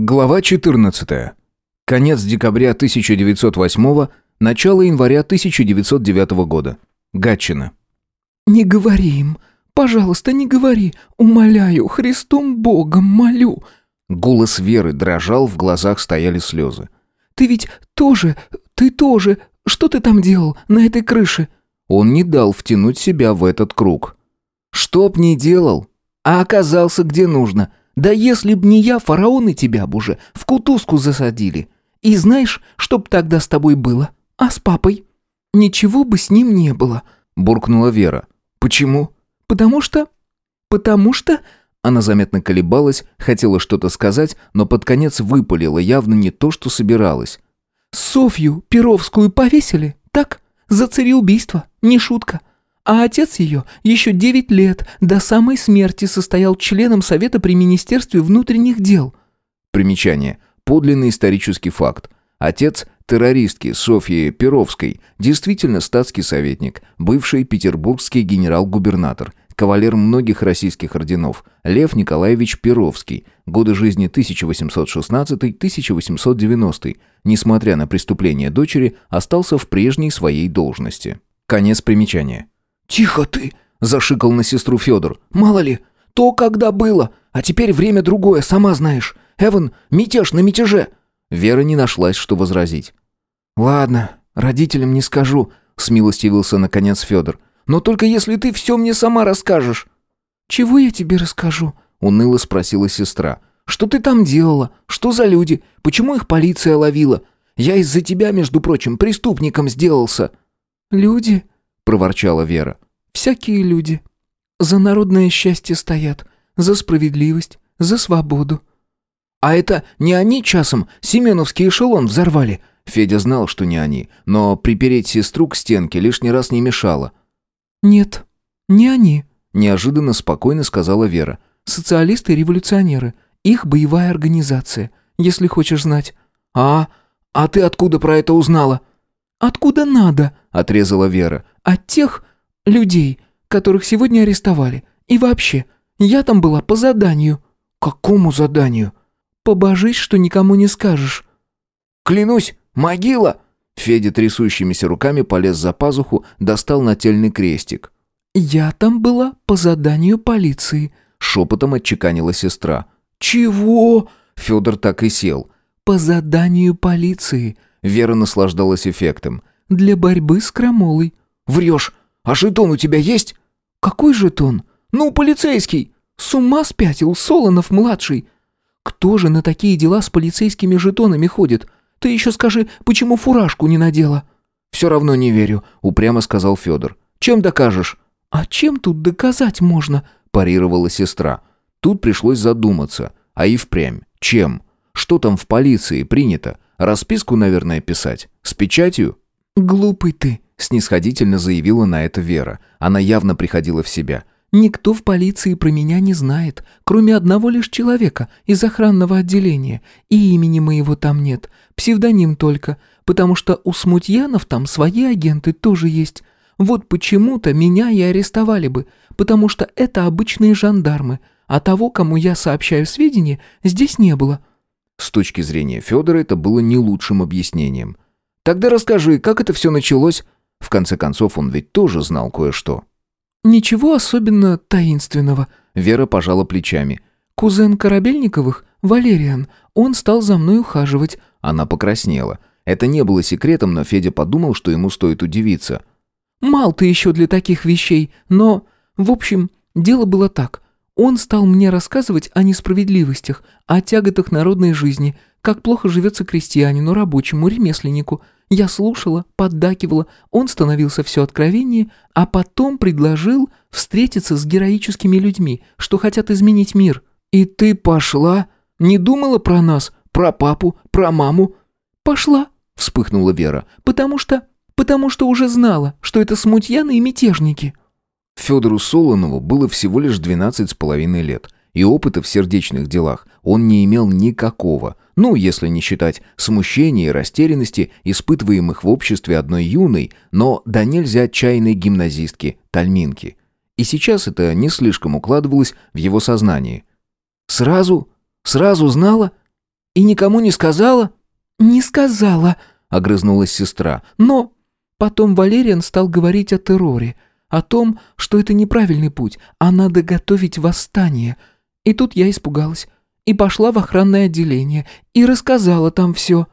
Глава 14. Конец декабря 1908 начало января 1909 года. Гатчина. «Не говори им, пожалуйста, не говори, умоляю, Христом Богом молю». Голос Веры дрожал, в глазах стояли слезы. «Ты ведь тоже, ты тоже, что ты там делал на этой крыше?» Он не дал втянуть себя в этот круг. «Что б ни делал, а оказался где нужно. Да если б не я, фараоны тебя б уже в кутузку засадили. И знаешь, что б тогда с тобой было? А с папой? Ничего бы с ним не было», — буркнула Вера. «Почему?» «Потому что... Потому что...» Она заметно колебалась, хотела что-то сказать, но под конец выпалила явно не то, что собиралась. «Софью Перовскую повесили, так? За цареубийство, не шутка. А отец ее еще девять лет до самой смерти состоял членом Совета при Министерстве внутренних дел». Примечание. Подлинный исторический факт. Отец террористки Софьи Перовской действительно статский советник, бывший петербургский генерал-губернатор, кавалер многих российских орденов, Лев Николаевич Перовский, годы жизни 1816-1890, несмотря на преступление дочери, остался в прежней своей должности. Конец примечания. «Тихо ты!» – зашикал на сестру Федор. «Мало ли, то когда было, а теперь время другое, сама знаешь. Эван, мятеж на мятеже!» Вера не нашлась, что возразить. «Ладно, родителям не скажу», – смилостивился наконец Федор. «Но только если ты все мне сама расскажешь». «Чего я тебе расскажу?» – уныло спросила сестра. «Что ты там делала? Что за люди? Почему их полиция ловила? Я из-за тебя, между прочим, преступником сделался». «Люди?» – проворчала Вера. «Всякие люди. За народное счастье стоят, за справедливость, за свободу». «А это не они часом Семеновский эшелон взорвали?» Федя знал, что не они, но припереть сестру к стенке лишний раз не мешало. «Нет, не они», – неожиданно спокойно сказала Вера. «Социалисты и революционеры. Их боевая организация, если хочешь знать». «А? А ты откуда про это узнала?» «Откуда надо?» – отрезала Вера. «От тех людей, которых сегодня арестовали. И вообще, я там была по заданию». «Какому заданию?» «Побожись, что никому не скажешь». «Клянусь, могила!» Федя трясущимися руками полез за пазуху, достал нательный крестик. «Я там была по заданию полиции», — шепотом отчеканила сестра. «Чего?» — Федор так и сел. «По заданию полиции». Вера наслаждалась эффектом. «Для борьбы с крамолой». «Врешь! А жетон у тебя есть?» «Какой жетон?» «Ну, полицейский!» «С ума спятил Солонов-младший!» «Кто же на такие дела с полицейскими жетонами ходит? Ты еще скажи, почему фуражку не надела?» «Все равно не верю», — упрямо сказал Федор. «Чем докажешь?» «А чем тут доказать можно?» – парировала сестра. Тут пришлось задуматься. А и впрямь. Чем? Что там в полиции принято? Расписку, наверное, писать. С печатью? «Глупый ты», – снисходительно заявила на это Вера. Она явно приходила в себя. «Никто в полиции про меня не знает, кроме одного лишь человека из охранного отделения. И имени моего там нет, псевдоним только, потому что у смутьянов там свои агенты тоже есть. Вот почему-то меня и арестовали бы, потому что это обычные жандармы, а того, кому я сообщаю сведения, здесь не было». С точки зрения Федора это было не лучшим объяснением. «Тогда расскажи, как это все началось?» В конце концов, он ведь тоже знал кое-что. «Ничего особенно таинственного», — Вера пожала плечами. «Кузен Корабельниковых, Валериан, он стал за мной ухаживать». Она покраснела. Это не было секретом, но Федя подумал, что ему стоит удивиться. Мал ты еще для таких вещей, но... В общем, дело было так. Он стал мне рассказывать о несправедливостях, о тяготах народной жизни, как плохо живется крестьянину, рабочему, ремесленнику. Я слушала, поддакивала, он становился все откровеннее, а потом предложил встретиться с героическими людьми, что хотят изменить мир. «И ты пошла? Не думала про нас, про папу, про маму?» «Пошла», — вспыхнула Вера, «потому что потому что уже знала, что это смутьяны и мятежники». Федору Солонову было всего лишь двенадцать с половиной лет, и опыта в сердечных делах он не имел никакого, ну, если не считать смущения и растерянности, испытываемых в обществе одной юной, но да нельзя отчаянной гимназистки, Тальминки. И сейчас это не слишком укладывалось в его сознании. «Сразу? Сразу знала?» И никому не сказала?» «Не сказала», — огрызнулась сестра. «Но...» Потом Валериан стал говорить о терроре, о том, что это неправильный путь, а надо готовить восстание. И тут я испугалась. И пошла в охранное отделение, и рассказала там все.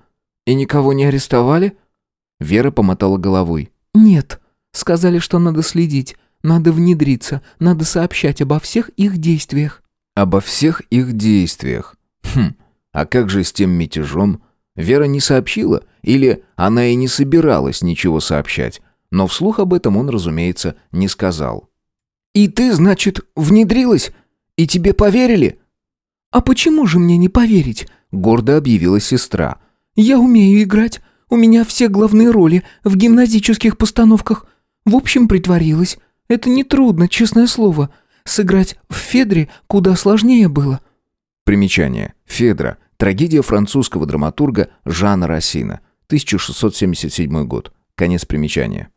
«И никого не арестовали?» Вера помотала головой. «Нет. Сказали, что надо следить, надо внедриться, надо сообщать обо всех их действиях». «Обо всех их действиях? Хм, а как же с тем мятежом? Вера не сообщила? Или она и не собиралась ничего сообщать? Но вслух об этом он, разумеется, не сказал. «И ты, значит, внедрилась? И тебе поверили?» «А почему же мне не поверить?» — гордо объявила сестра. «Я умею играть. У меня все главные роли в гимназических постановках. В общем, притворилась. Это нетрудно, честное слово. Сыграть в Федре куда сложнее было». Примечание. Федра. Трагедия французского драматурга Жана Рассина. 1677 год. Конец примечания.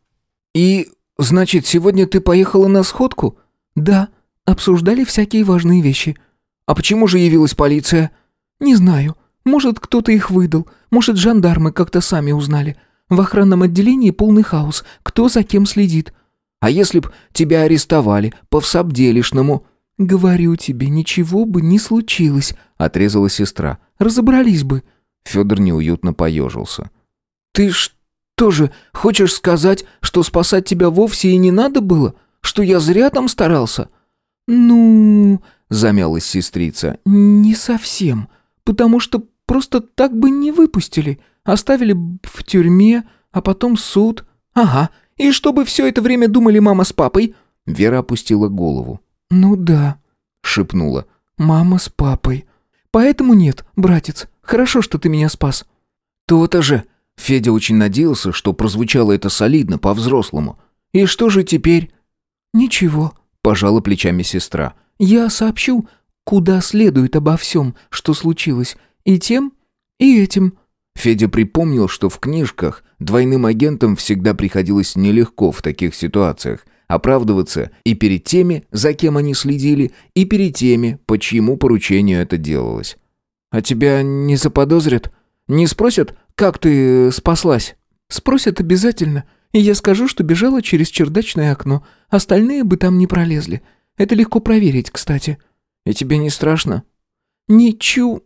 «И, значит, сегодня ты поехала на сходку?» «Да. Обсуждали всякие важные вещи». «А почему же явилась полиция?» «Не знаю. Может, кто-то их выдал. Может, жандармы как-то сами узнали. В охранном отделении полный хаос. Кто за кем следит?» «А если б тебя арестовали по всобделишному?» «Говорю тебе, ничего бы не случилось», — отрезала сестра. «Разобрались бы». Федор неуютно поежился. «Ты что же, хочешь сказать, что спасать тебя вовсе и не надо было? Что я зря там старался?» «Ну...» — замялась сестрица. «Не совсем. Потому что просто так бы не выпустили. Оставили в тюрьме, а потом суд. Ага. И чтобы все это время думали мама с папой?» Вера опустила голову. «Ну да», — шепнула. «Мама с папой. Поэтому нет, братец. Хорошо, что ты меня спас». «То-то же!» Федя очень надеялся, что прозвучало это солидно, по-взрослому. «И что же теперь?» «Ничего», — пожала плечами сестра. «Я сообщу, куда следует обо всем, что случилось, и тем, и этим». Федя припомнил, что в книжках двойным агентам всегда приходилось нелегко в таких ситуациях — оправдываться и перед теми, за кем они следили, и перед теми, по чьему поручению это делалось. «А тебя не заподозрят? Не спросят, как ты спаслась?» «Спросят обязательно, и я скажу, что бежала через чердачное окно. Остальные бы там не пролезли. Это легко проверить, кстати». «И тебе не страшно?» «Ничу...»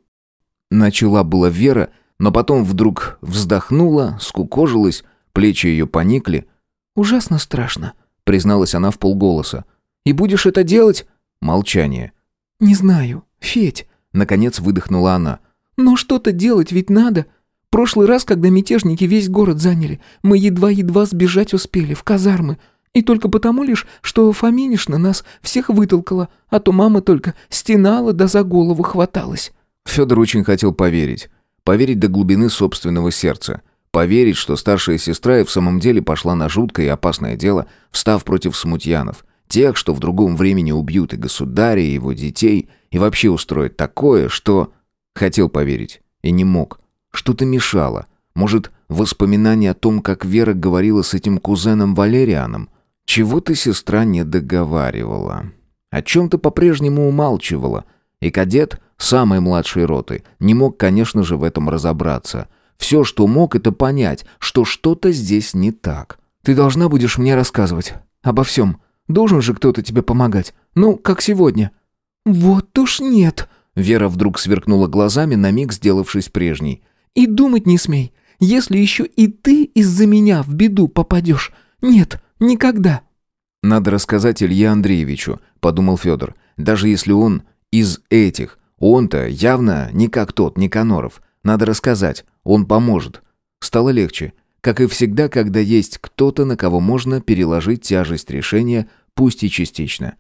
Начала была Вера, но потом вдруг вздохнула, скукожилась, плечи ее поникли. «Ужасно страшно», — призналась она в полголоса. «И будешь это делать?» Молчание. «Не знаю, Федь», — наконец выдохнула она. «Но что-то делать ведь надо. Прошлый раз, когда мятежники весь город заняли, мы едва-едва сбежать успели в казармы. И только потому лишь, что Фоминишна нас всех вытолкала, а то мама только стенала да за голову хваталась». Федор очень хотел поверить. Поверить до глубины собственного сердца. Поверить, что старшая сестра и в самом деле пошла на жуткое и опасное дело, встав против смутьянов, тех, что в другом времени убьют и государя, и его детей, и вообще устроят такое, что... Хотел поверить и не мог. Что-то мешало. Может, воспоминание о том, как Вера говорила с этим кузеном Валерианом? Чего-то сестра не договаривала. О чем-то по-прежнему умалчивала. И кадет, самой младшей роты, не мог, конечно же, в этом разобраться — все, что мог, это понять, что что-то здесь не так. «Ты должна будешь мне рассказывать. Обо всем. Должен же кто-то тебе помогать. Ну, как сегодня». «Вот уж нет!» Вера вдруг сверкнула глазами, на миг сделавшись прежней. «И думать не смей. Если еще и ты из-за меня в беду попадешь. Нет, никогда». «Надо рассказать Илье Андреевичу», — подумал Федор. «Даже если он из этих. Он-то явно не как тот Никаноров. Надо рассказать. Он поможет. Стало легче. Как и всегда, когда есть кто-то, на кого можно переложить тяжесть решения, пусть и частично.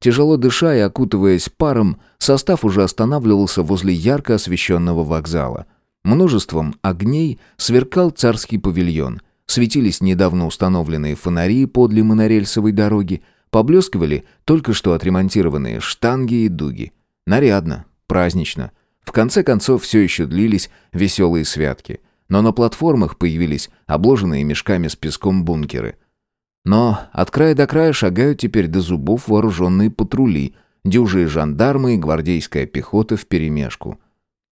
Тяжело дыша и окутываясь паром, состав уже останавливался возле ярко освещенного вокзала. Множеством огней сверкал царский павильон. Светились недавно установленные фонари подле монорельсовой дороги, поблескивали только что отремонтированные штанги и дуги. Нарядно, празднично – в конце концов, все еще длились веселые святки. Но на платформах появились обложенные мешками с песком бункеры. Но от края до края шагают теперь до зубов вооруженные патрули, дюжие жандармы и гвардейская пехота вперемешку.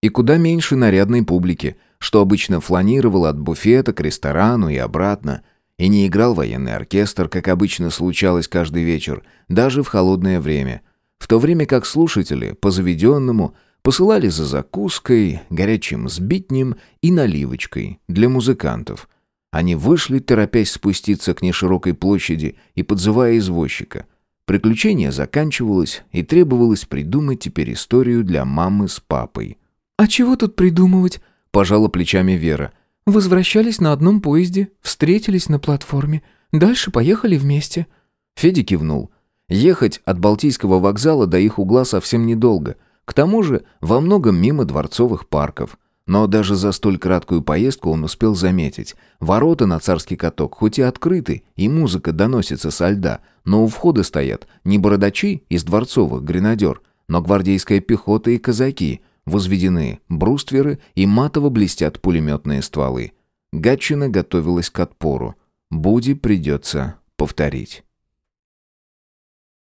И куда меньше нарядной публики, что обычно фланировал от буфета к ресторану и обратно. И не играл военный оркестр, как обычно случалось каждый вечер, даже в холодное время. В то время как слушатели, по заведенному, посылали за закуской, горячим сбитнем и наливочкой для музыкантов. Они вышли, торопясь спуститься к неширокой площади и подзывая извозчика. Приключение заканчивалось, и требовалось придумать теперь историю для мамы с папой. «А чего тут придумывать?» – пожала плечами Вера. «Возвращались на одном поезде, встретились на платформе, дальше поехали вместе». Федя кивнул. Ехать от Балтийского вокзала до их угла совсем недолго. К тому же во многом мимо дворцовых парков. Но даже за столь краткую поездку он успел заметить. Ворота на царский каток хоть и открыты, и музыка доносится со льда, но у входа стоят не бородачи из дворцовых гренадер, но гвардейская пехота и казаки, возведены брустверы и матово блестят пулеметные стволы. Гатчина готовилась к отпору. Буди придется повторить.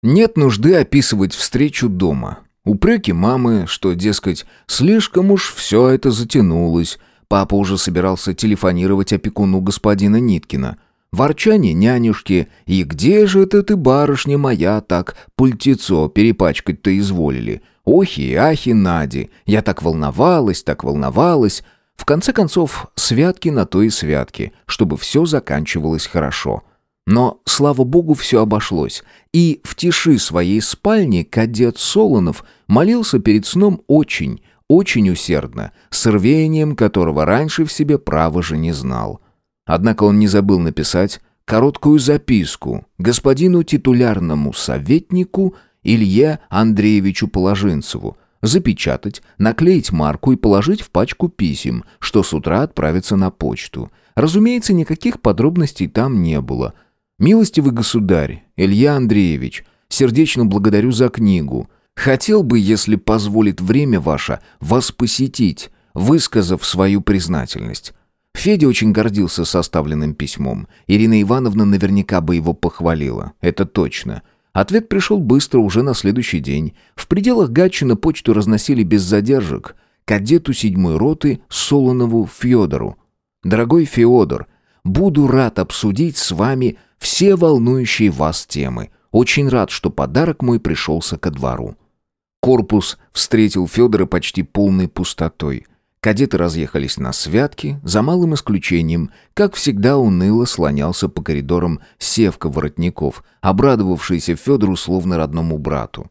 Нет нужды описывать встречу дома. Упреки мамы, что, дескать, слишком уж все это затянулось. Папа уже собирался телефонировать опекуну господина Ниткина. Ворчание нянюшки «И где же это ты, барышня моя, так пультицо перепачкать-то изволили?» Охи и ахи Нади. Я так волновалась, так волновалась. В конце концов, святки на то и святки, чтобы все заканчивалось хорошо. Но, слава богу, все обошлось. И в тиши своей спальни кадет Солонов молился перед сном очень, очень усердно, с рвением которого раньше в себе право же не знал. Однако он не забыл написать короткую записку господину титулярному советнику Илье Андреевичу Положинцеву, запечатать, наклеить марку и положить в пачку писем, что с утра отправится на почту. Разумеется, никаких подробностей там не было – «Милостивый государь, Илья Андреевич, сердечно благодарю за книгу. Хотел бы, если позволит время ваше, вас посетить, высказав свою признательность». Федя очень гордился составленным письмом. Ирина Ивановна наверняка бы его похвалила. Это точно. Ответ пришел быстро, уже на следующий день. В пределах Гатчина почту разносили без задержек. Кадету седьмой роты Солонову Федору. «Дорогой Феодор, буду рад обсудить с вами все волнующие вас темы. Очень рад, что подарок мой пришелся ко двору». Корпус встретил Федора почти полной пустотой. Кадеты разъехались на святки, за малым исключением, как всегда уныло слонялся по коридорам Севка Воротников, обрадовавшийся Федору словно родному брату.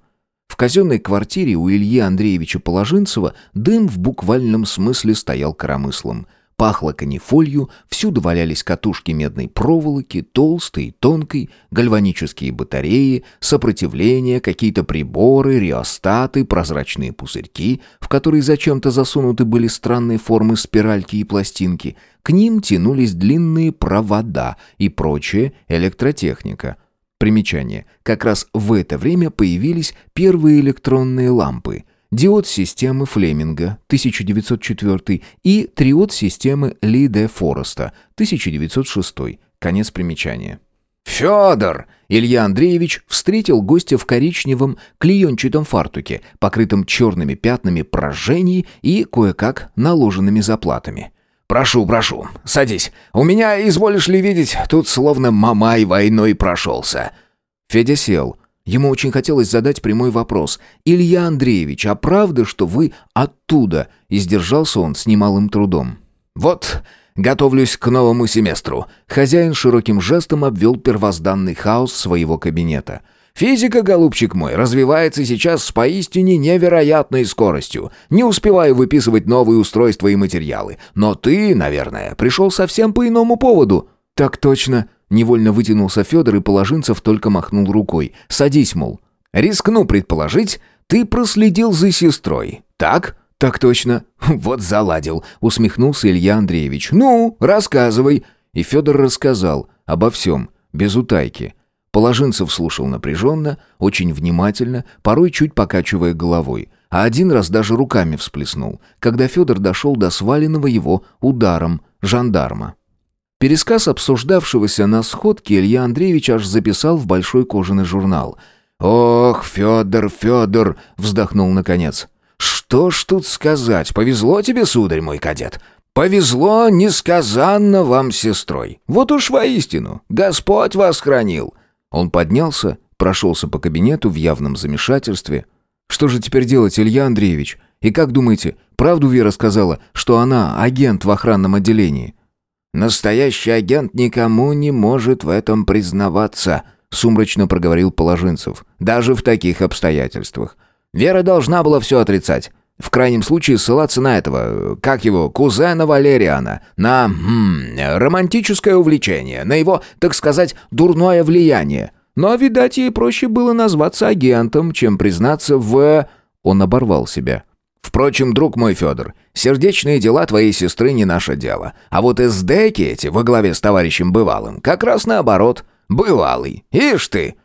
В казенной квартире у Ильи Андреевича Положинцева дым в буквальном смысле стоял коромыслом. Пахло канифолью, всюду валялись катушки медной проволоки, толстой и тонкой, гальванические батареи, сопротивление, какие-то приборы, реостаты, прозрачные пузырьки, в которые зачем-то засунуты были странные формы спиральки и пластинки. К ним тянулись длинные провода и прочая электротехника. Примечание. Как раз в это время появились первые электронные лампы – диод системы Флеминга 1904 и триод системы Ли де Фореста 1906. Конец примечания. «Федор!» Илья Андреевич встретил гостя в коричневом клеенчатом фартуке, покрытом черными пятнами прожжений и кое-как наложенными заплатами. «Прошу, прошу, садись. У меня, изволишь ли видеть, тут словно мамай войной прошелся». Федя сел, Ему очень хотелось задать прямой вопрос. «Илья Андреевич, а правда, что вы оттуда?» И сдержался он с немалым трудом. «Вот, готовлюсь к новому семестру». Хозяин широким жестом обвел первозданный хаос своего кабинета. «Физика, голубчик мой, развивается сейчас с поистине невероятной скоростью. Не успеваю выписывать новые устройства и материалы. Но ты, наверное, пришел совсем по иному поводу». «Так точно», Невольно вытянулся Федор и Положинцев только махнул рукой. «Садись, мол». «Рискну предположить, ты проследил за сестрой, так?» «Так точно». «Вот заладил», — усмехнулся Илья Андреевич. «Ну, рассказывай». И Федор рассказал обо всем, без утайки. Положинцев слушал напряженно, очень внимательно, порой чуть покачивая головой. А один раз даже руками всплеснул, когда Федор дошел до сваленного его ударом жандарма. Пересказ обсуждавшегося на сходке Илья Андреевич аж записал в большой кожаный журнал. «Ох, Федор, Федор!» — вздохнул наконец. Что ж тут сказать? Повезло тебе, сударь мой кадет. Повезло несказанно вам сестрой. Вот уж воистину, Господь вас хранил. Он поднялся, прошелся по кабинету в явном замешательстве. Что же теперь делать, Илья Андреевич? И как думаете, правду Вера сказала, что она агент в охранном отделении? Настоящий агент никому не может в этом признаваться, сумрачно проговорил Положинцев. Даже в таких обстоятельствах. Вера должна была все отрицать. В крайнем случае ссылаться на этого, как его, кузена Валериана, на хм, романтическое увлечение, на его, так сказать, дурное влияние. Но, видать, ей проще было назваться агентом, чем признаться в... Он оборвал себя. Впрочем, друг мой Федор, сердечные дела твоей сестры не наше дело. А вот эсдеки эти во главе с товарищем Бывалым как раз наоборот. Бывалый. Ишь ты!»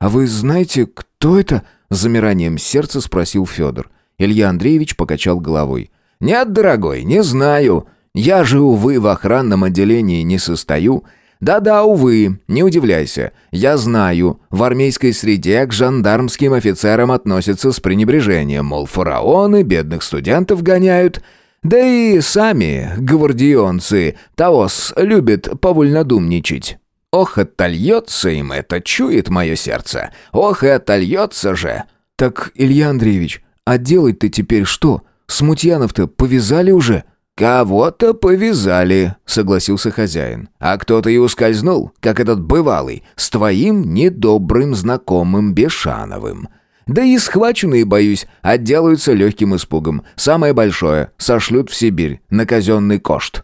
«А вы знаете, кто это?» — замиранием сердца спросил Федор. Илья Андреевич покачал головой. «Нет, дорогой, не знаю. Я же, увы, в охранном отделении не состою. Да-да, увы, не удивляйся. Я знаю, в армейской среде к жандармским офицерам относятся с пренебрежением, мол, фараоны бедных студентов гоняют. Да и сами гвардионцы Таос любят повольнодумничать. Ох, отольется им это, чует мое сердце. Ох, и отольется же. Так, Илья Андреевич, а делать-то теперь что? Смутьянов-то повязали уже?» «Кого-то повязали», — согласился хозяин. «А кто-то и ускользнул, как этот бывалый, с твоим недобрым знакомым Бешановым. Да и схваченные, боюсь, отделаются легким испугом. Самое большое — сошлют в Сибирь, на казенный кошт».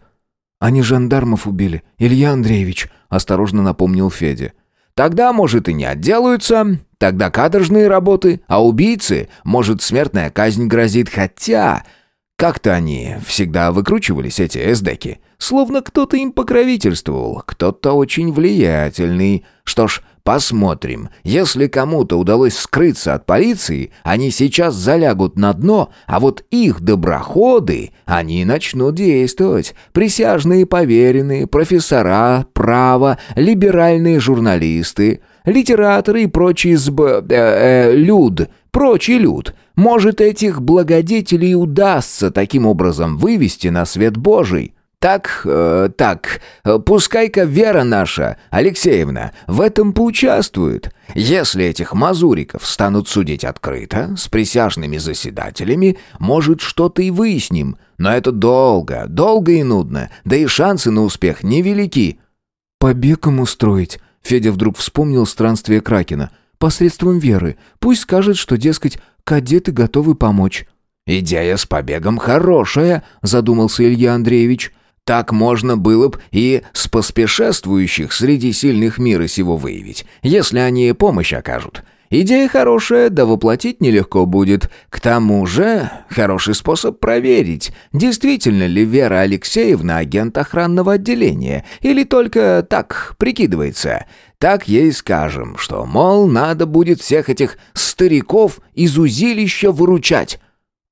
«Они жандармов убили, Илья Андреевич», — осторожно напомнил Федя. «Тогда, может, и не отделаются, тогда каторжные работы, а убийцы, может, смертная казнь грозит, хотя...» Как-то они всегда выкручивались, эти эсдеки. Словно кто-то им покровительствовал, кто-то очень влиятельный. Что ж, посмотрим. Если кому-то удалось скрыться от полиции, они сейчас залягут на дно, а вот их доброходы, они начнут действовать. Присяжные поверенные, профессора, право, либеральные журналисты, литераторы и прочий сб... Э, э, люд, прочий люд — может, этих благодетелей удастся таким образом вывести на свет Божий. Так, э, так, пускай-ка вера наша, Алексеевна, в этом поучаствует. Если этих мазуриков станут судить открыто, с присяжными заседателями, может, что-то и выясним. Но это долго, долго и нудно, да и шансы на успех невелики». «Побег им устроить», — Федя вдруг вспомнил странствие Кракена. «Посредством веры. Пусть скажет, что, дескать, Кадеты готовы помочь». «Идея с побегом хорошая», — задумался Илья Андреевич. «Так можно было б и с поспешествующих среди сильных мира сего выявить, если они помощь окажут. Идея хорошая, да воплотить нелегко будет. К тому же, хороший способ проверить, действительно ли Вера Алексеевна агент охранного отделения, или только так прикидывается. Так ей скажем, что, мол, надо будет всех этих стариков из узилища выручать.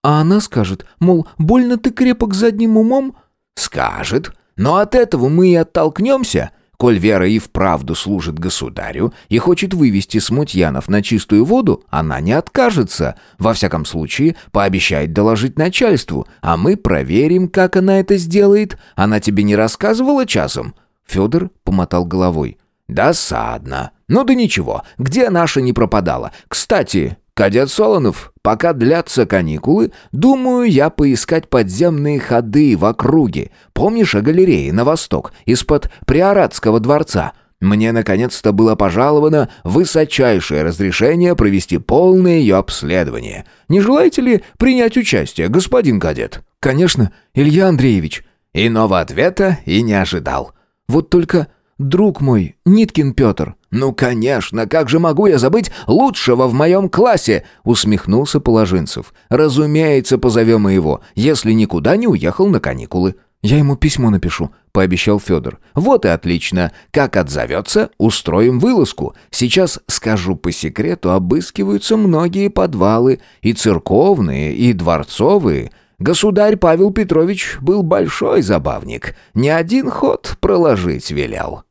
А она скажет, мол, больно ты крепок задним умом? Скажет. Но от этого мы и оттолкнемся. Коль Вера и вправду служит государю и хочет вывести смутьянов на чистую воду, она не откажется. Во всяком случае, пообещает доложить начальству, а мы проверим, как она это сделает. Она тебе не рассказывала часом?» Федор помотал головой. «Досадно. Ну да ничего, где наша не пропадала? Кстати, кадет Солонов, пока длятся каникулы, думаю я поискать подземные ходы в округе. Помнишь о галерее на восток, из-под Приоратского дворца?» Мне наконец-то было пожаловано высочайшее разрешение провести полное ее обследование. Не желаете ли принять участие, господин кадет? Конечно, Илья Андреевич. Иного ответа и не ожидал. Вот только друг мой, Ниткин Петр». «Ну, конечно, как же могу я забыть лучшего в моем классе?» — усмехнулся Положинцев. «Разумеется, позовем и его, если никуда не уехал на каникулы». «Я ему письмо напишу», — пообещал Федор. «Вот и отлично. Как отзовется, устроим вылазку. Сейчас, скажу по секрету, обыскиваются многие подвалы, и церковные, и дворцовые». Государь Павел Петрович был большой забавник. Не один ход проложить велел.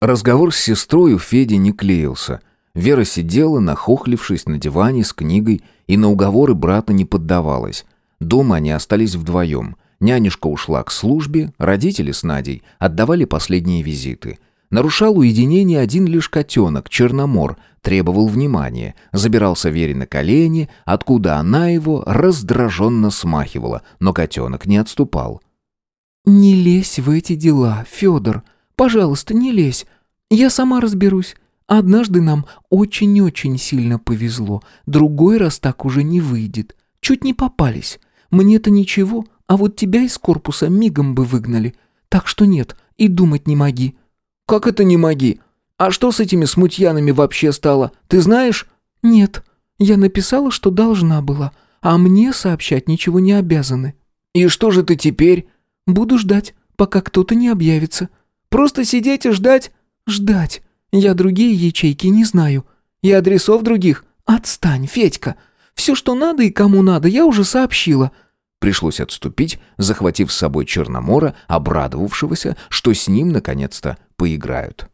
Разговор с сестрой у Феди не клеился. Вера сидела, нахохлившись на диване с книгой, и на уговоры брата не поддавалась. Дома они остались вдвоем. Нянюшка ушла к службе, родители с Надей отдавали последние визиты. Нарушал уединение один лишь котенок, Черномор, требовал внимания, забирался Вере на колени, откуда она его раздраженно смахивала, но котенок не отступал. «Не лезь в эти дела, Федор. Пожалуйста, не лезь. Я сама разберусь. Однажды нам очень-очень сильно повезло. Другой раз так уже не выйдет. Чуть не попались. Мне-то ничего, а вот тебя из корпуса мигом бы выгнали. Так что нет, и думать не моги». «Как это не моги? А что с этими смутьянами вообще стало? Ты знаешь?» «Нет. Я написала, что должна была, а мне сообщать ничего не обязаны». «И что же ты теперь?» «Буду ждать, пока кто-то не объявится». «Просто сидеть и ждать?» «Ждать. Я другие ячейки не знаю. И адресов других? Отстань, Федька. Все, что надо и кому надо, я уже сообщила». Пришлось отступить, захватив с собой Черномора, обрадовавшегося, что с ним наконец-то поиграют.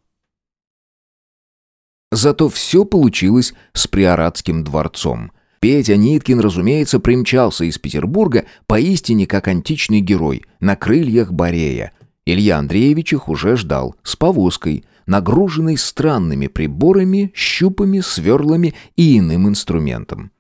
Зато все получилось с Приоратским дворцом. Петя Ниткин, разумеется, примчался из Петербурга поистине как античный герой, на крыльях Борея. Илья Андреевич их уже ждал, с повозкой, нагруженный странными приборами, щупами, сверлами и иным инструментом.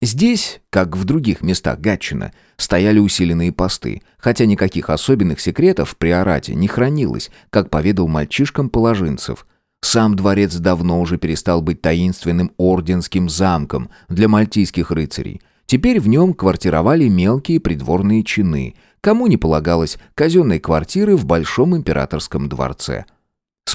Здесь, как в других местах Гатчина, стояли усиленные посты, хотя никаких особенных секретов при Орате не хранилось, как поведал мальчишкам положинцев. Сам дворец давно уже перестал быть таинственным орденским замком для мальтийских рыцарей. Теперь в нем квартировали мелкие придворные чины, кому не полагалось казенной квартиры в Большом императорском дворце –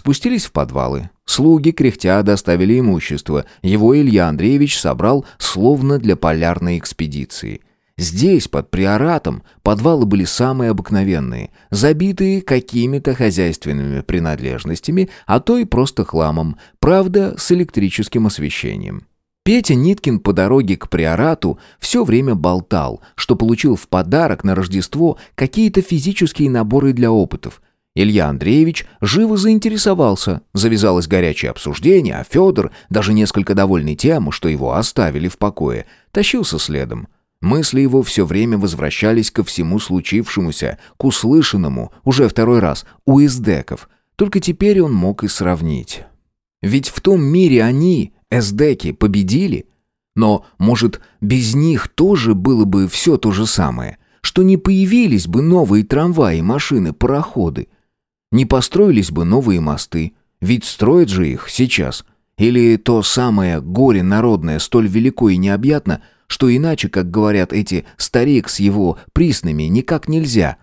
Спустились в подвалы. Слуги, кряхтя, доставили имущество. Его Илья Андреевич собрал словно для полярной экспедиции. Здесь, под приоратом, подвалы были самые обыкновенные, забитые какими-то хозяйственными принадлежностями, а то и просто хламом, правда, с электрическим освещением. Петя Ниткин по дороге к приорату все время болтал, что получил в подарок на Рождество какие-то физические наборы для опытов – Илья Андреевич живо заинтересовался, завязалось горячее обсуждение, а Федор, даже несколько довольный тем, что его оставили в покое, тащился следом. Мысли его все время возвращались ко всему случившемуся, к услышанному, уже второй раз, у эсдеков. Только теперь он мог и сравнить. Ведь в том мире они, эсдеки, победили. Но, может, без них тоже было бы все то же самое, что не появились бы новые трамваи, машины, пароходы, не построились бы новые мосты, ведь строят же их сейчас. Или то самое горе народное столь велико и необъятно, что иначе, как говорят эти старик с его присными, никак нельзя.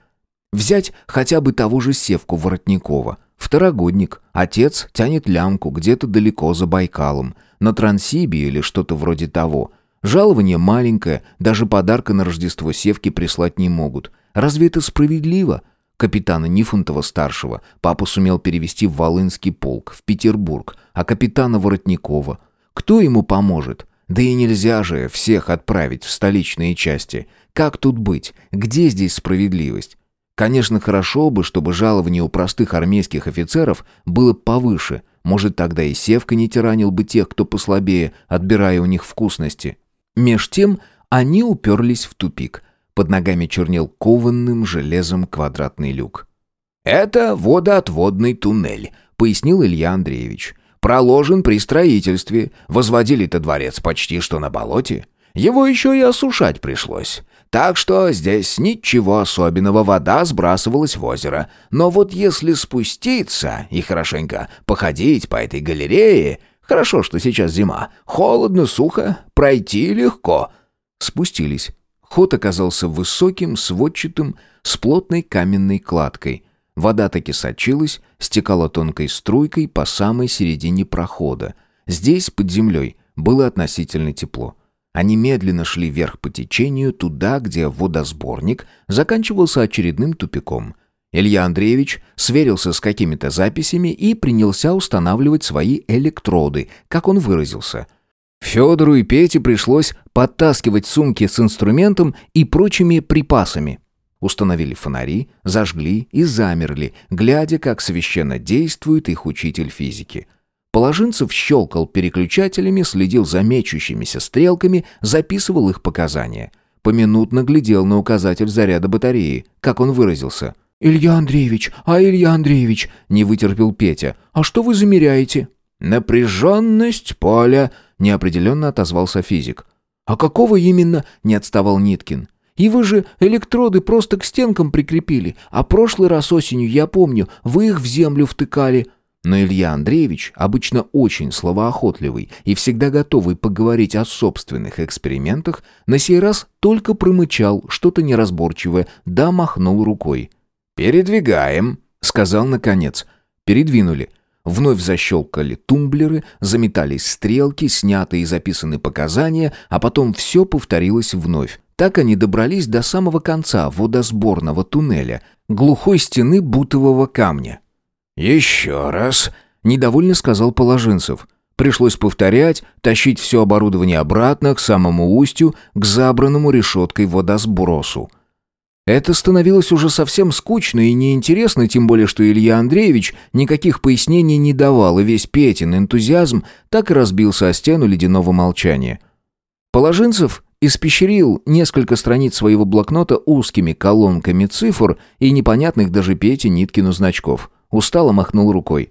Взять хотя бы того же Севку Воротникова. Второгодник, отец тянет лямку где-то далеко за Байкалом, на Трансибе или что-то вроде того. Жалование маленькое, даже подарка на Рождество Севке прислать не могут. Разве это справедливо? Капитана Нифонтова-старшего папа сумел перевести в Волынский полк, в Петербург, а капитана Воротникова... Кто ему поможет? Да и нельзя же всех отправить в столичные части. Как тут быть? Где здесь справедливость? Конечно, хорошо бы, чтобы жалование у простых армейских офицеров было повыше. Может, тогда и Севка не тиранил бы тех, кто послабее, отбирая у них вкусности. Меж тем они уперлись в тупик – под ногами чернел кованным железом квадратный люк. «Это водоотводный туннель», — пояснил Илья Андреевич. «Проложен при строительстве. Возводили-то дворец почти что на болоте. Его еще и осушать пришлось. Так что здесь ничего особенного, вода сбрасывалась в озеро. Но вот если спуститься и хорошенько походить по этой галерее... Хорошо, что сейчас зима. Холодно, сухо, пройти легко». Спустились. Ход оказался высоким, сводчатым, с плотной каменной кладкой. Вода таки сочилась, стекала тонкой струйкой по самой середине прохода. Здесь, под землей, было относительно тепло. Они медленно шли вверх по течению, туда, где водосборник заканчивался очередным тупиком. Илья Андреевич сверился с какими-то записями и принялся устанавливать свои электроды, как он выразился – Федору и Пете пришлось подтаскивать сумки с инструментом и прочими припасами. Установили фонари, зажгли и замерли, глядя, как священно действует их учитель физики. Положинцев щелкал переключателями, следил за мечущимися стрелками, записывал их показания. Поминутно глядел на указатель заряда батареи, как он выразился. «Илья Андреевич, а Илья Андреевич!» — не вытерпел Петя. «А что вы замеряете?» «Напряженность поля», — неопределенно отозвался физик. «А какого именно?» — не отставал Ниткин. «И вы же электроды просто к стенкам прикрепили, а прошлый раз осенью, я помню, вы их в землю втыкали». Но Илья Андреевич, обычно очень словоохотливый и всегда готовый поговорить о собственных экспериментах, на сей раз только промычал что-то неразборчивое, да махнул рукой. «Передвигаем», — сказал наконец. Передвинули. Вновь защелкали тумблеры, заметались стрелки, снятые и записаны показания, а потом все повторилось вновь. Так они добрались до самого конца водосборного туннеля, глухой стены бутового камня. «Еще раз», — недовольно сказал Положинцев. Пришлось повторять, тащить все оборудование обратно, к самому устью, к забранному решеткой водосбросу. Это становилось уже совсем скучно и неинтересно, тем более, что Илья Андреевич никаких пояснений не давал, и весь Петин энтузиазм так и разбился о стену ледяного молчания. Положинцев испещрил несколько страниц своего блокнота узкими колонками цифр и непонятных даже Пете Ниткину значков. Устало махнул рукой.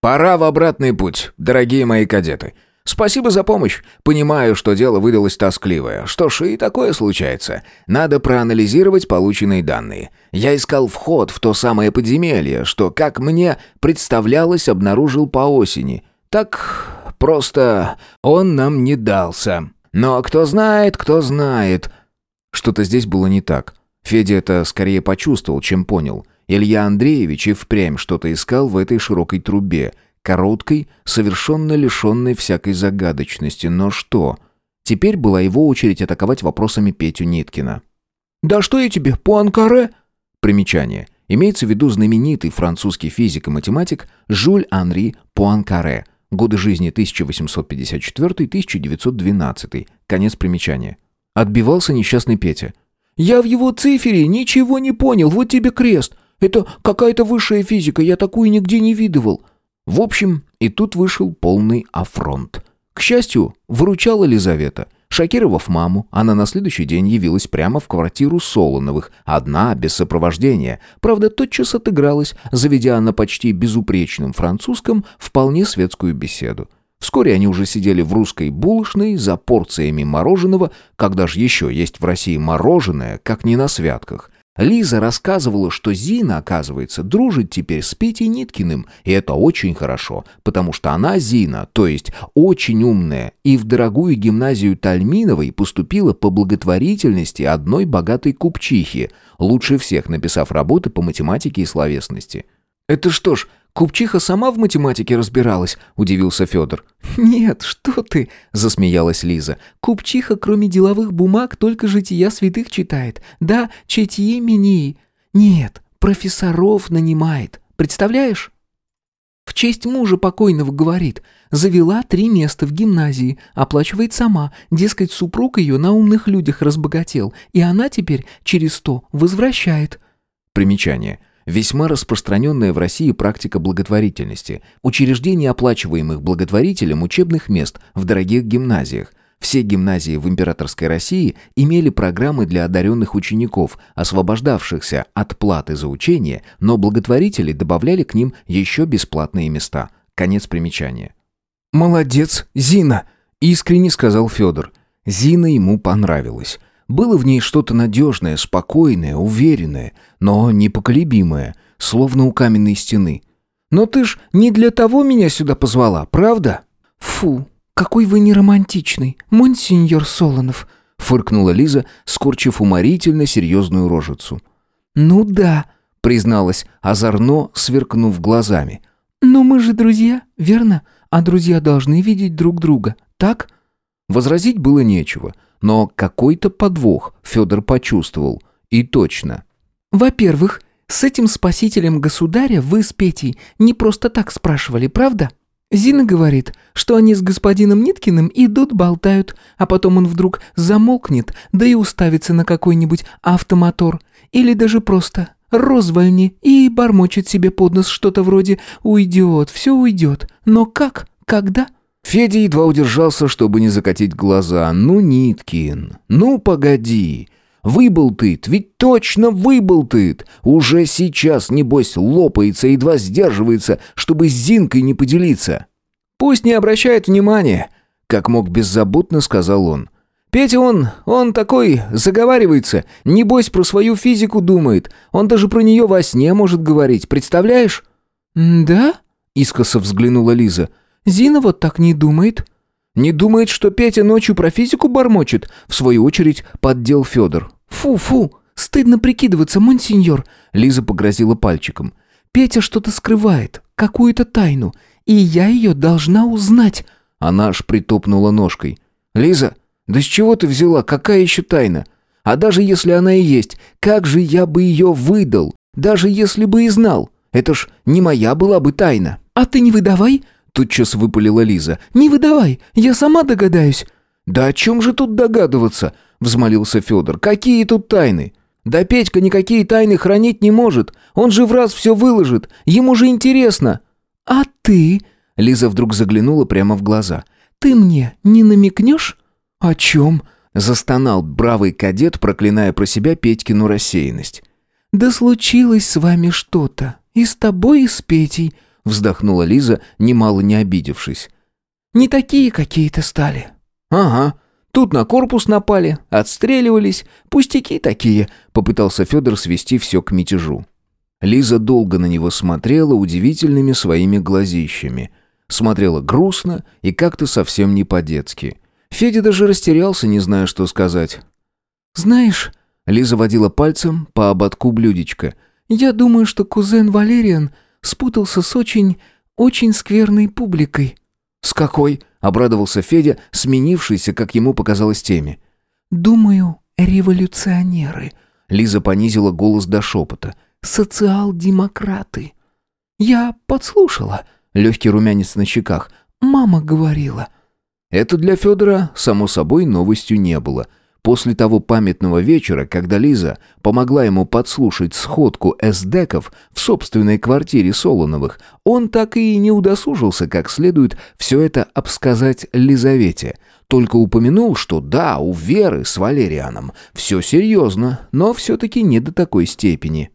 «Пора в обратный путь, дорогие мои кадеты. Спасибо за помощь. Понимаю, что дело выдалось тоскливое. Что ж, и такое случается. Надо проанализировать полученные данные. Я искал вход в то самое подземелье, что, как мне представлялось, обнаружил по осени. Так просто он нам не дался. Но кто знает, кто знает. Что-то здесь было не так. Федя это скорее почувствовал, чем понял. Илья Андреевич и впрямь что-то искал в этой широкой трубе, короткой, совершенно лишенной всякой загадочности. Но что? Теперь была его очередь атаковать вопросами Петю Ниткина. «Да что я тебе, Пуанкаре?» Примечание. Имеется в виду знаменитый французский физик и математик Жюль Анри Пуанкаре. Годы жизни 1854-1912. Конец примечания. Отбивался несчастный Петя. «Я в его цифере ничего не понял, вот тебе крест. Это какая-то высшая физика, я такую нигде не видывал». В общем, и тут вышел полный афронт. К счастью, выручала Лизавета. Шокировав маму, она на следующий день явилась прямо в квартиру Солоновых, одна, без сопровождения. Правда, тотчас отыгралась, заведя на почти безупречном французском вполне светскую беседу. Вскоре они уже сидели в русской булочной за порциями мороженого, когда же еще есть в России мороженое, как не на святках. Лиза рассказывала, что Зина, оказывается, дружит теперь с Петей Ниткиным, и это очень хорошо, потому что она, Зина, то есть очень умная, и в дорогую гимназию Тальминовой поступила по благотворительности одной богатой купчихи, лучше всех написав работы по математике и словесности. «Это что ж, Купчиха сама в математике разбиралась?» – удивился Федор. «Нет, что ты!» – засмеялась Лиза. «Купчиха, кроме деловых бумаг, только жития святых читает. Да, читьи мении. Нет, профессоров нанимает. Представляешь?» В честь мужа покойного говорит. Завела три места в гимназии, оплачивает сама. Дескать, супруг ее на умных людях разбогател, и она теперь через сто возвращает. Примечание – Весьма распространенная в России практика благотворительности. Учреждение оплачиваемых благотворителем учебных мест в дорогих гимназиях. Все гимназии в императорской России имели программы для одаренных учеников, освобождавшихся от платы за учение, но благотворители добавляли к ним еще бесплатные места. Конец примечания. «Молодец, Зина!» – искренне сказал Федор. Зина ему понравилась. Было в ней что-то надежное, спокойное, уверенное, но непоколебимое, словно у каменной стены. «Но ты ж не для того меня сюда позвала, правда?» «Фу, какой вы неромантичный, монсеньор Солонов», — фыркнула Лиза, скорчив уморительно серьезную рожицу. «Ну да», — призналась, озорно сверкнув глазами. «Но мы же друзья, верно? А друзья должны видеть друг друга, так?» Возразить было нечего — но какой-то подвох Федор почувствовал. И точно. «Во-первых, с этим спасителем государя вы с Петей не просто так спрашивали, правда?» Зина говорит, что они с господином Ниткиным идут, болтают, а потом он вдруг замолкнет, да и уставится на какой-нибудь автомотор. Или даже просто розвольни и бормочет себе под нос что-то вроде «Уйдет, все уйдет». Но как? Когда?» Федя едва удержался, чтобы не закатить глаза. «Ну, Ниткин, ну, погоди. Выболтает, ведь точно выболтает. Уже сейчас, небось, лопается, едва сдерживается, чтобы с Зинкой не поделиться». «Пусть не обращает внимания», — как мог беззаботно сказал он. «Петя он, он такой, заговаривается, небось про свою физику думает. Он даже про нее во сне может говорить, представляешь?» «Да?» — искоса взглянула Лиза. «Зина вот так не думает». «Не думает, что Петя ночью про физику бормочет?» В свою очередь поддел Федор. «Фу-фу, стыдно прикидываться, монсеньор!» Лиза погрозила пальчиком. «Петя что-то скрывает, какую-то тайну, и я ее должна узнать!» Она аж притопнула ножкой. «Лиза, да с чего ты взяла? Какая еще тайна? А даже если она и есть, как же я бы ее выдал? Даже если бы и знал. Это ж не моя была бы тайна». «А ты не выдавай!» Тутчас выпалила Лиза. «Не выдавай, я сама догадаюсь». «Да о чем же тут догадываться?» взмолился Федор. «Какие тут тайны? Да Петька никакие тайны хранить не может. Он же в раз все выложит. Ему же интересно». «А ты?» Лиза вдруг заглянула прямо в глаза. «Ты мне не намекнешь?» «О чем?» Застонал бравый кадет, проклиная про себя Петькину рассеянность. «Да случилось с вами что-то. И с тобой, и с Петей», вздохнула Лиза, немало не обидевшись. «Не такие какие-то стали». «Ага», Тут на корпус напали, отстреливались, пустяки такие», — попытался Федор свести все к мятежу. Лиза долго на него смотрела удивительными своими глазищами. Смотрела грустно и как-то совсем не по-детски. Федя даже растерялся, не зная, что сказать. «Знаешь...» — Лиза водила пальцем по ободку блюдечка. «Я думаю, что кузен Валериан спутался с очень... очень скверной публикой». «С какой?» Обрадовался Федя, сменившийся, как ему показалось, теме. «Думаю, революционеры». Лиза понизила голос до шепота. «Социал-демократы». «Я подслушала». Легкий румянец на щеках. «Мама говорила». Это для Федора, само собой, новостью не было – После того памятного вечера, когда Лиза помогла ему подслушать сходку эсдеков в собственной квартире Солоновых, он так и не удосужился как следует все это обсказать Лизавете. Только упомянул, что да, у Веры с Валерианом все серьезно, но все-таки не до такой степени.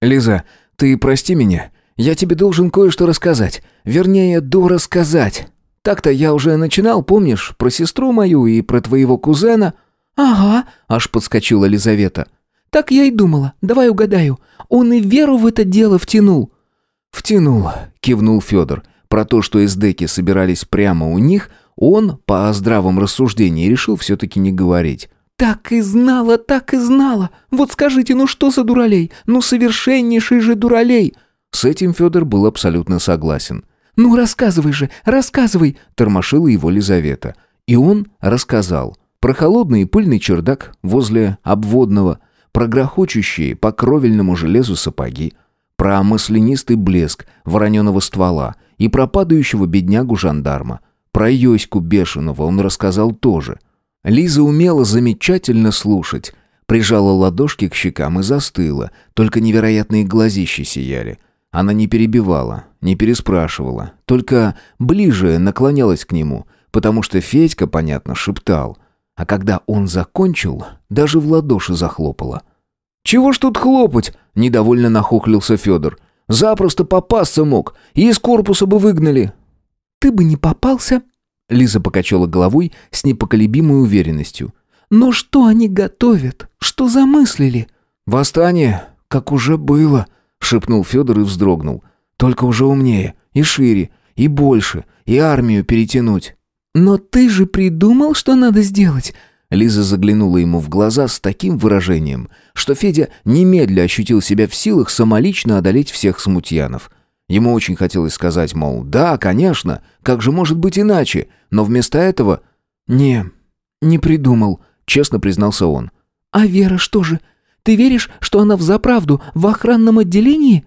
«Лиза, ты прости меня. Я тебе должен кое-что рассказать. Вернее, дорассказать. Так-то я уже начинал, помнишь, про сестру мою и про твоего кузена...» «Ага», — аж подскочила Лизавета. «Так я и думала. Давай угадаю. Он и Веру в это дело втянул». «Втянул», — кивнул Федор. Про то, что эсдеки собирались прямо у них, он, по здравом рассуждении, решил все-таки не говорить. «Так и знала, так и знала! Вот скажите, ну что за дуралей? Ну совершеннейший же дуралей!» С этим Федор был абсолютно согласен. «Ну рассказывай же, рассказывай!» – тормошила его Лизавета. И он рассказал. Про холодный и пыльный чердак возле обводного, про грохочущие по кровельному железу сапоги, про маслянистый блеск вороненого ствола и про падающего беднягу-жандарма. Про Йоську Бешеного он рассказал тоже. Лиза умела замечательно слушать, прижала ладошки к щекам и застыла, только невероятные глазищи сияли. Она не перебивала, не переспрашивала, только ближе наклонялась к нему, потому что Федька, понятно, шептал — а когда он закончил, даже в ладоши захлопала. «Чего ж тут хлопать?» – недовольно нахохлился Федор. «Запросто попасться мог, и из корпуса бы выгнали». «Ты бы не попался?» Лиза покачала головой с непоколебимой уверенностью. «Но что они готовят? Что замыслили?» «Восстание, как уже было», — шепнул Федор и вздрогнул. «Только уже умнее, и шире, и больше, и армию перетянуть». «Но ты же придумал, что надо сделать?» Лиза заглянула ему в глаза с таким выражением, что Федя немедля ощутил себя в силах самолично одолеть всех смутьянов. Ему очень хотелось сказать, мол, «Да, конечно, как же может быть иначе?» Но вместо этого «Не, не придумал», — честно признался он. «А Вера что же? Ты веришь, что она взаправду в охранном отделении?»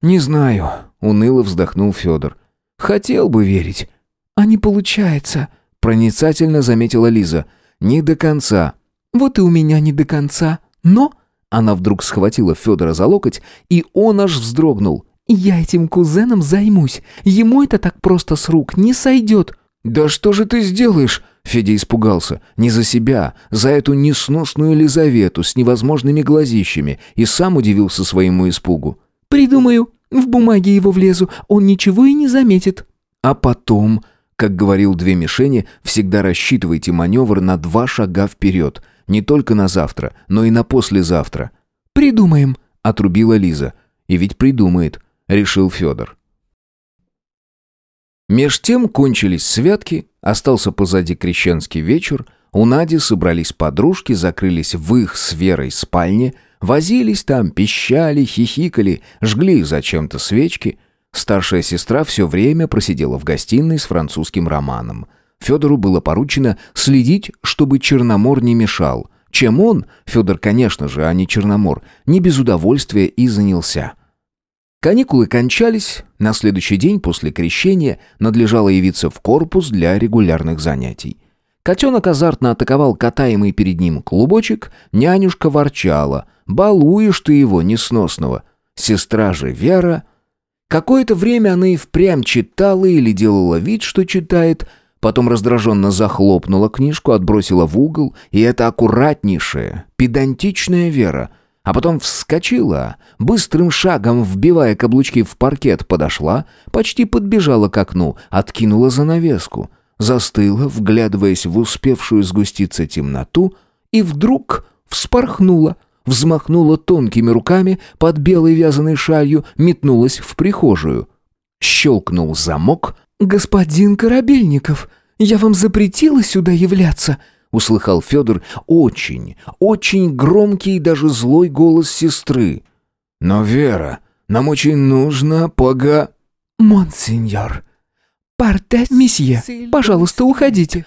«Не знаю», — уныло вздохнул Федор. «Хотел бы верить». «А не получается», — проницательно заметила Лиза. «Не до конца». «Вот и у меня не до конца. Но...» Она вдруг схватила Федора за локоть, и он аж вздрогнул. «Я этим кузеном займусь. Ему это так просто с рук не сойдет». «Да что же ты сделаешь?» Федя испугался. Не за себя, за эту несносную Елизавету с невозможными глазищами, и сам удивился своему испугу. «Придумаю. В бумаге его влезу. Он ничего и не заметит». А потом, как говорил две мишени, всегда рассчитывайте маневр на два шага вперед. Не только на завтра, но и на послезавтра. «Придумаем», — отрубила Лиза. «И ведь придумает», — решил Федор. Меж тем кончились святки, остался позади крещенский вечер, у Нади собрались подружки, закрылись в их с Верой спальне, возились там, пищали, хихикали, жгли зачем-то свечки. Старшая сестра все время просидела в гостиной с французским романом. Федору было поручено следить, чтобы Черномор не мешал. Чем он, Федор, конечно же, а не Черномор, не без удовольствия и занялся – Каникулы кончались, на следующий день после крещения надлежало явиться в корпус для регулярных занятий. Котенок азартно атаковал катаемый перед ним клубочек, нянюшка ворчала. «Балуешь ты его, несносного!» Сестра же Вера... Какое-то время она и впрямь читала или делала вид, что читает, потом раздраженно захлопнула книжку, отбросила в угол, и это аккуратнейшая, педантичная Вера — а потом вскочила, быстрым шагом вбивая каблучки в паркет, подошла, почти подбежала к окну, откинула занавеску, застыла, вглядываясь в успевшую сгуститься темноту, и вдруг вспорхнула, взмахнула тонкими руками под белой вязаной шалью, метнулась в прихожую. Щелкнул замок. «Господин Корабельников, я вам запретила сюда являться!» услыхал Федор очень, очень громкий и даже злой голос сестры. «Но, Вера, нам очень нужно пога...» «Монсеньор, партес, месье, пожалуйста, уходите».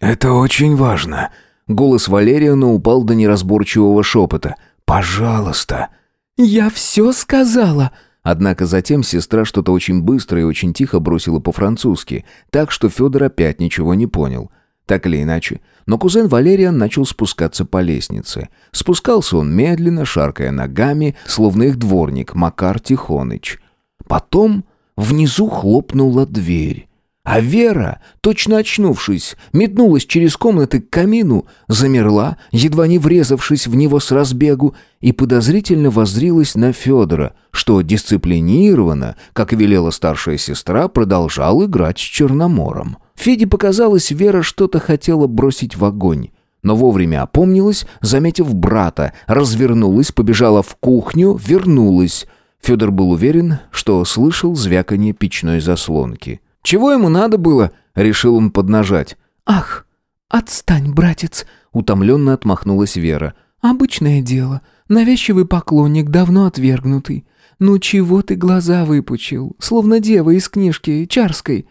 «Это очень важно». Голос Валериана упал до неразборчивого шепота. «Пожалуйста». «Я все сказала». Однако затем сестра что-то очень быстро и очень тихо бросила по-французски, так что Федор опять ничего не понял. Так или иначе, но кузен Валериан начал спускаться по лестнице. Спускался он медленно, шаркая ногами, словно их дворник Макар Тихоныч. Потом внизу хлопнула дверь. А Вера, точно очнувшись, метнулась через комнаты к камину, замерла, едва не врезавшись в него с разбегу, и подозрительно воззрилась на Федора, что дисциплинированно, как велела старшая сестра, продолжал играть с Черномором. Феде показалось, Вера что-то хотела бросить в огонь. Но вовремя опомнилась, заметив брата, развернулась, побежала в кухню, вернулась. Федор был уверен, что слышал звяканье печной заслонки. «Чего ему надо было?» — решил он поднажать. «Ах, отстань, братец!» — утомленно отмахнулась Вера. «Обычное дело. Навязчивый поклонник, давно отвергнутый. Ну чего ты глаза выпучил? Словно дева из книжки Чарской».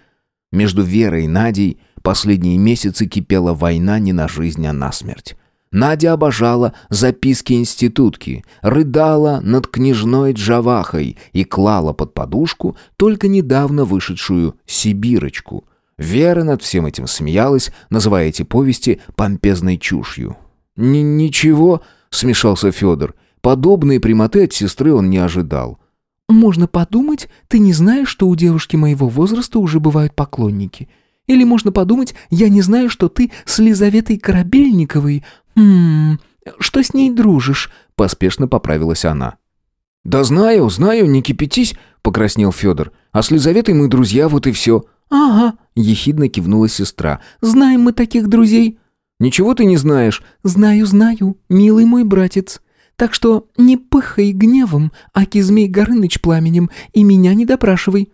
Между Верой и Надей последние месяцы кипела война не на жизнь, а на смерть. Надя обожала записки институтки, рыдала над княжной Джавахой и клала под подушку только недавно вышедшую «Сибирочку». Вера над всем этим смеялась, называя эти повести помпезной чушью. «Ничего», — смешался Федор, — подобной прямоты от сестры он не ожидал. «Можно подумать, ты не знаешь, что у девушки моего возраста уже бывают поклонники. Или можно подумать, я не знаю, что ты с Лизаветой Корабельниковой... Хм... Что с ней дружишь?» — поспешно поправилась она. «Да знаю, знаю, не кипятись», — покраснел Федор. «А с Лизаветой мы друзья, вот и все». «Ага», — ехидно кивнула сестра. «Знаем мы таких друзей». «Ничего ты не знаешь». «Знаю, знаю, милый мой братец. Так что не пыхай гневом, аки змей Горыныч пламенем, и меня не допрашивай».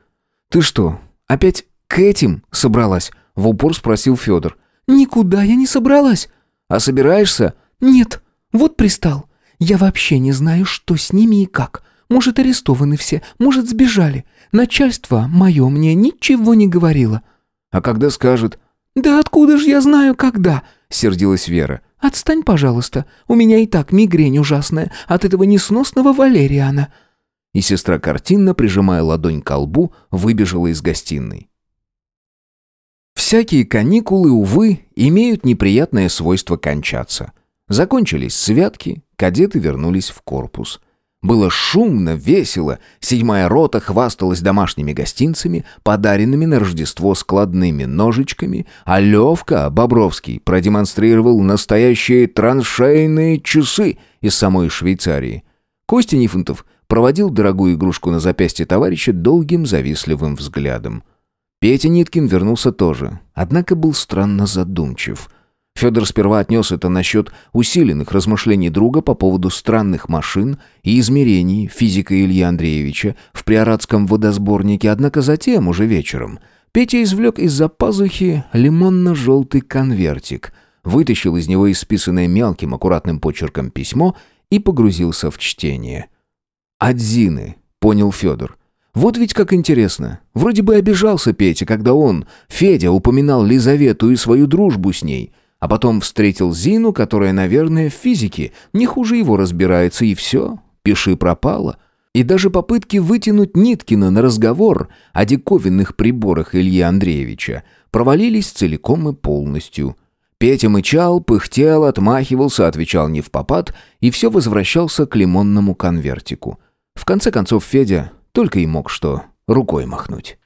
«Ты что, опять к этим собралась?» — в упор спросил Федор. «Никуда я не собралась». «А собираешься?» «Нет, вот пристал. Я вообще не знаю, что с ними и как. Может, арестованы все, может, сбежали. Начальство мое мне ничего не говорило». «А когда скажет?» «Да откуда же я знаю, когда?» — сердилась Вера. «Отстань, пожалуйста. У меня и так мигрень ужасная от этого несносного Валериана». И сестра картинно, прижимая ладонь к лбу, выбежала из гостиной. Всякие каникулы, увы, имеют неприятное свойство кончаться. Закончились святки, кадеты вернулись в корпус. Было шумно, весело. Седьмая рота хвасталась домашними гостинцами, подаренными на Рождество складными ножичками, а Левка Бобровский продемонстрировал настоящие траншейные часы из самой Швейцарии. Костя Нифонтов проводил дорогую игрушку на запястье товарища долгим завистливым взглядом. Петя Ниткин вернулся тоже, однако был странно задумчив – Федор сперва отнес это насчет усиленных размышлений друга по поводу странных машин и измерений физика Ильи Андреевича в приоратском водосборнике, однако затем, уже вечером, Петя извлек из-за пазухи лимонно-желтый конвертик, вытащил из него исписанное мелким аккуратным почерком письмо и погрузился в чтение. «От Зины», — понял Федор. Вот ведь как интересно. Вроде бы обижался Петя, когда он, Федя, упоминал Лизавету и свою дружбу с ней — а потом встретил Зину, которая, наверное, в физике не хуже его разбирается, и все, пиши пропало. И даже попытки вытянуть Ниткина на разговор о диковинных приборах Ильи Андреевича провалились целиком и полностью. Петя мычал, пыхтел, отмахивался, отвечал не в попад, и все возвращался к лимонному конвертику. В конце концов, Федя только и мог что рукой махнуть.